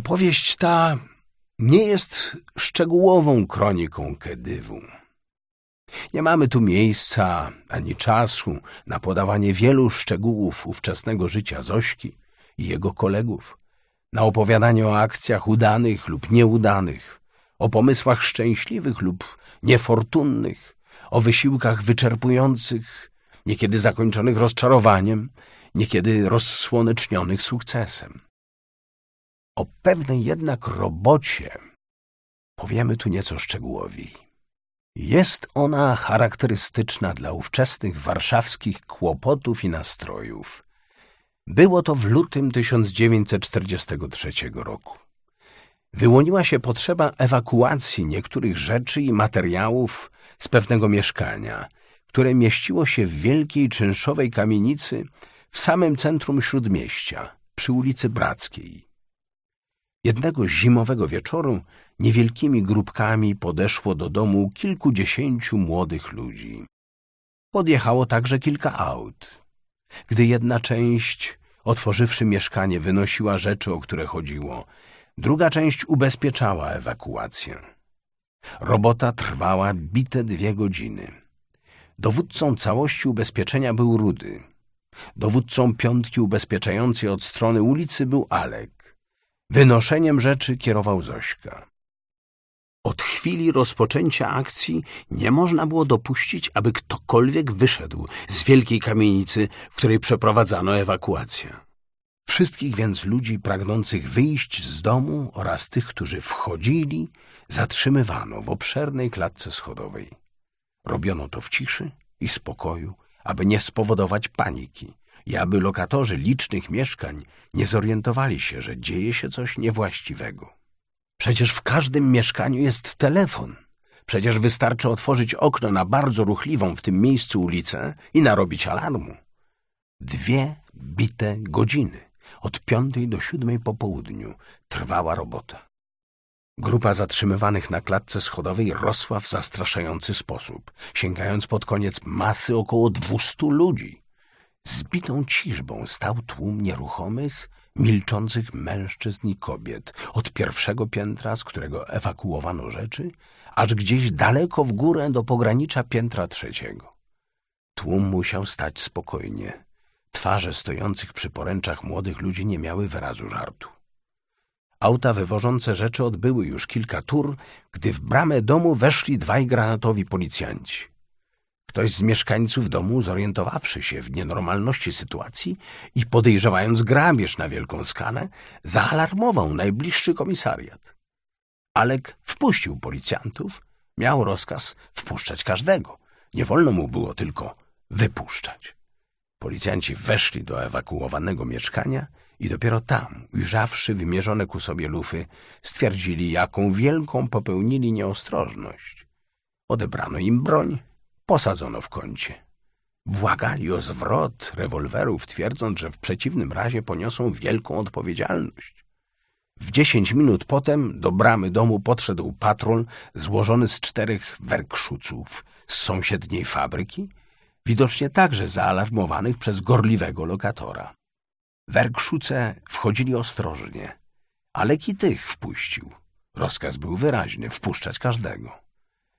Opowieść ta nie jest szczegółową kroniką Kedywu. Nie mamy tu miejsca ani czasu na podawanie wielu szczegółów ówczesnego życia Zośki i jego kolegów, na opowiadanie o akcjach udanych lub nieudanych, o pomysłach szczęśliwych lub niefortunnych, o wysiłkach wyczerpujących, niekiedy zakończonych rozczarowaniem, niekiedy rozsłonecznionych sukcesem. O pewnej jednak robocie powiemy tu nieco szczegółowiej. Jest ona charakterystyczna dla ówczesnych warszawskich kłopotów i nastrojów. Było to w lutym 1943 roku. Wyłoniła się potrzeba ewakuacji niektórych rzeczy i materiałów z pewnego mieszkania, które mieściło się w wielkiej czynszowej kamienicy w samym centrum Śródmieścia, przy ulicy Brackiej. Jednego zimowego wieczoru niewielkimi grupkami podeszło do domu kilkudziesięciu młodych ludzi. Podjechało także kilka aut. Gdy jedna część, otworzywszy mieszkanie, wynosiła rzeczy, o które chodziło, druga część ubezpieczała ewakuację. Robota trwała bite dwie godziny. Dowódcą całości ubezpieczenia był Rudy. Dowódcą piątki ubezpieczającej od strony ulicy był Alek. Wynoszeniem rzeczy kierował Zośka. Od chwili rozpoczęcia akcji nie można było dopuścić, aby ktokolwiek wyszedł z wielkiej kamienicy, w której przeprowadzano ewakuację. Wszystkich więc ludzi pragnących wyjść z domu oraz tych, którzy wchodzili, zatrzymywano w obszernej klatce schodowej. Robiono to w ciszy i spokoju, aby nie spowodować paniki i aby lokatorzy licznych mieszkań nie zorientowali się, że dzieje się coś niewłaściwego. Przecież w każdym mieszkaniu jest telefon. Przecież wystarczy otworzyć okno na bardzo ruchliwą w tym miejscu ulicę i narobić alarmu. Dwie bite godziny, od piątej do siódmej po południu, trwała robota. Grupa zatrzymywanych na klatce schodowej rosła w zastraszający sposób, sięgając pod koniec masy około dwustu ludzi. Zbitą ciżbą stał tłum nieruchomych, milczących mężczyzn i kobiet, od pierwszego piętra, z którego ewakuowano rzeczy, aż gdzieś daleko w górę do pogranicza piętra trzeciego. Tłum musiał stać spokojnie. Twarze stojących przy poręczach młodych ludzi nie miały wyrazu żartu. Auta wywożące rzeczy odbyły już kilka tur, gdy w bramę domu weszli dwaj granatowi policjanci. Ktoś z mieszkańców domu, zorientowawszy się w nienormalności sytuacji i podejrzewając grabież na wielką skalę, zaalarmował najbliższy komisariat. Alek wpuścił policjantów, miał rozkaz wpuszczać każdego. Nie wolno mu było tylko wypuszczać. Policjanci weszli do ewakuowanego mieszkania i dopiero tam, ujrzawszy wymierzone ku sobie lufy, stwierdzili, jaką wielką popełnili nieostrożność. Odebrano im broń, posadzono w kącie. Błagali o zwrot rewolwerów, twierdząc, że w przeciwnym razie poniosą wielką odpowiedzialność. W dziesięć minut potem do bramy domu podszedł patrol złożony z czterech werkszuców z sąsiedniej fabryki, widocznie także zaalarmowanych przez gorliwego lokatora. Werkszuce wchodzili ostrożnie, ale kitych wpuścił. Rozkaz był wyraźny — wpuszczać każdego.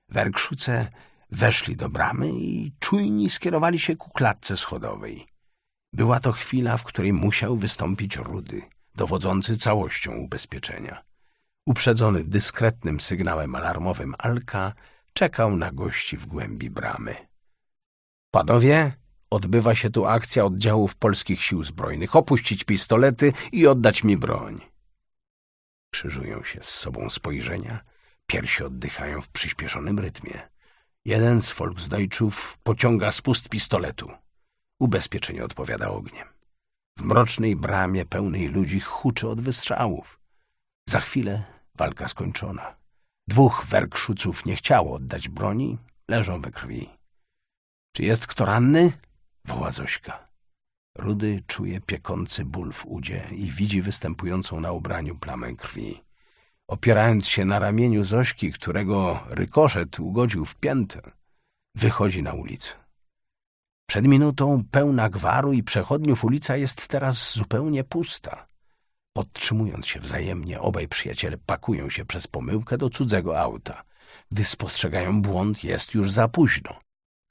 Werkszuce weszli do bramy i czujni skierowali się ku klatce schodowej. Była to chwila, w której musiał wystąpić Rudy, dowodzący całością ubezpieczenia. Uprzedzony dyskretnym sygnałem alarmowym Alka, czekał na gości w głębi bramy. — Panowie, Odbywa się tu akcja oddziałów polskich sił zbrojnych. Opuścić pistolety i oddać mi broń. Krzyżują się z sobą spojrzenia, piersi oddychają w przyspieszonym rytmie. Jeden z Volksdeutschów pociąga spust pistoletu. Ubezpieczenie odpowiada ogniem. W mrocznej bramie pełnej ludzi huczy od wystrzałów. Za chwilę walka skończona. Dwóch werkszuców nie chciało oddać broni, leżą we krwi. Czy jest kto ranny? woła Zośka. Rudy czuje piekący ból w udzie i widzi występującą na ubraniu plamę krwi. Opierając się na ramieniu Zośki, którego rykoszet ugodził w piętę, wychodzi na ulicę. Przed minutą pełna gwaru i przechodniów ulica jest teraz zupełnie pusta. Podtrzymując się wzajemnie, obaj przyjaciele pakują się przez pomyłkę do cudzego auta. Gdy spostrzegają błąd, jest już za późno.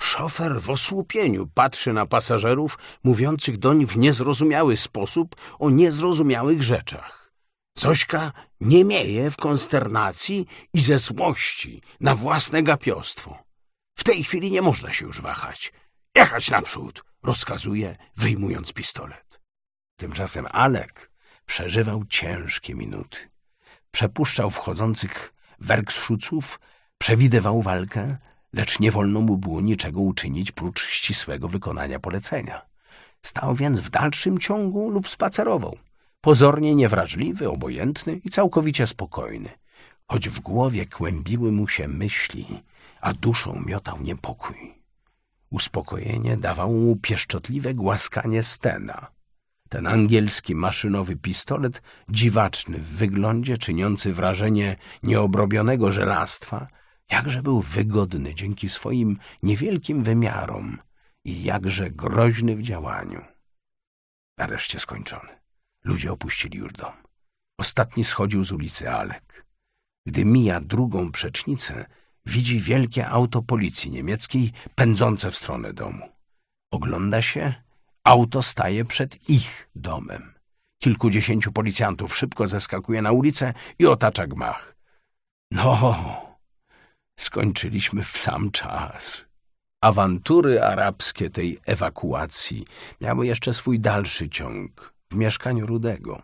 Szofer w osłupieniu patrzy na pasażerów, mówiących doń w niezrozumiały sposób o niezrozumiałych rzeczach. Zośka niemieje w konsternacji i ze złości na własne gapiostwo. W tej chwili nie można się już wahać. Jechać naprzód, rozkazuje, wyjmując pistolet. Tymczasem Alek przeżywał ciężkie minuty. Przepuszczał wchodzących werkszuców, przewidywał walkę, lecz nie wolno mu było niczego uczynić prócz ścisłego wykonania polecenia. Stał więc w dalszym ciągu lub spacerował, pozornie niewrażliwy, obojętny i całkowicie spokojny, choć w głowie kłębiły mu się myśli, a duszą miotał niepokój. Uspokojenie dawało mu pieszczotliwe głaskanie Stena. Ten angielski maszynowy pistolet, dziwaczny w wyglądzie, czyniący wrażenie nieobrobionego żelastwa, jakże był wygodny dzięki swoim niewielkim wymiarom i jakże groźny w działaniu. Nareszcie skończony. Ludzie opuścili już dom. Ostatni schodził z ulicy Alek. Gdy mija drugą przecznicę, widzi wielkie auto policji niemieckiej pędzące w stronę domu. Ogląda się, auto staje przed ich domem. Kilkudziesięciu policjantów szybko zeskakuje na ulicę i otacza gmach. No, skończyliśmy w sam czas. Awantury arabskie tej ewakuacji miały jeszcze swój dalszy ciąg w mieszkaniu Rudego.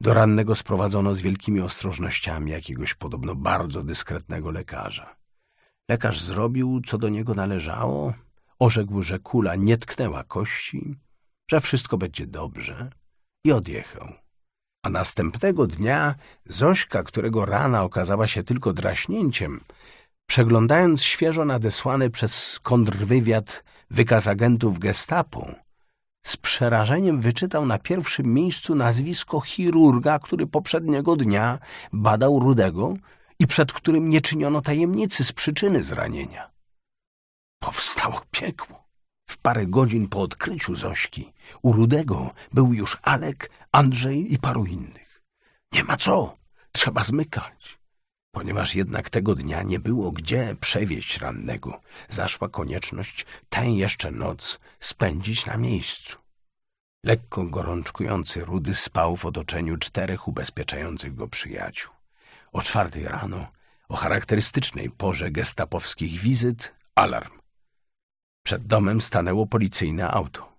Do rannego sprowadzono z wielkimi ostrożnościami jakiegoś podobno bardzo dyskretnego lekarza. Lekarz zrobił, co do niego należało, orzekł, że kula nie tknęła kości, że wszystko będzie dobrze i odjechał. A następnego dnia Zośka, którego rana okazała się tylko draśnięciem, przeglądając świeżo nadesłany przez kontrwywiad wykaz agentów gestapo, z przerażeniem wyczytał na pierwszym miejscu nazwisko chirurga, który poprzedniego dnia badał Rudego i przed którym nie czyniono tajemnicy z przyczyny zranienia. Powstało piekło. W parę godzin po odkryciu Zośki u Rudego był już Alek, Andrzej i paru innych. Nie ma co, trzeba zmykać. Ponieważ jednak tego dnia nie było gdzie przewieźć rannego, zaszła konieczność tę jeszcze noc spędzić na miejscu. Lekko gorączkujący Rudy spał w otoczeniu czterech ubezpieczających go przyjaciół. O czwartej rano, o charakterystycznej porze gestapowskich wizyt, alarm. Przed domem stanęło policyjne auto.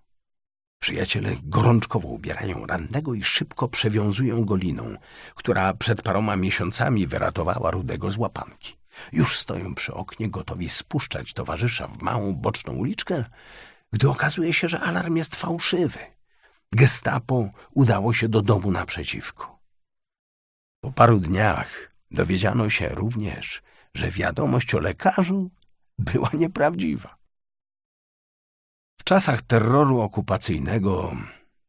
Przyjaciele gorączkowo ubierają rannego i szybko przewiązują go liną, która przed paroma miesiącami wyratowała Rudego z łapanki. Już stoją przy oknie, gotowi spuszczać towarzysza w małą boczną uliczkę, gdy okazuje się, że alarm jest fałszywy. Gestapo udało się do domu naprzeciwko. Po paru dniach dowiedziano się również, że wiadomość o lekarzu była nieprawdziwa. W czasach terroru okupacyjnego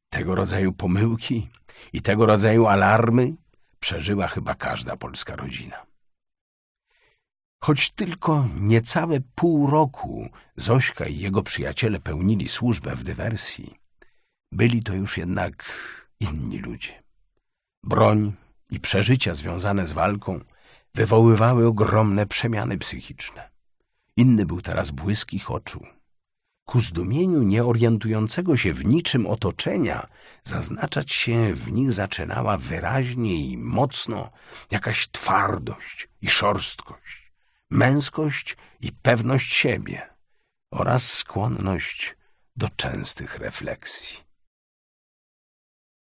tego rodzaju pomyłki i tego rodzaju alarmy przeżyła chyba każda polska rodzina. Choć tylko niecałe pół roku Zośka i jego przyjaciele pełnili służbę w dywersji, byli to już jednak inni ludzie. Broń i przeżycia związane z walką wywoływały ogromne przemiany psychiczne. Inny był teraz błysk ich oczu, Ku zdumieniu nieorientującego się w niczym otoczenia zaznaczać się w nich zaczynała wyraźnie i mocno jakaś twardość i szorstkość, męskość i pewność siebie oraz skłonność do częstych refleksji.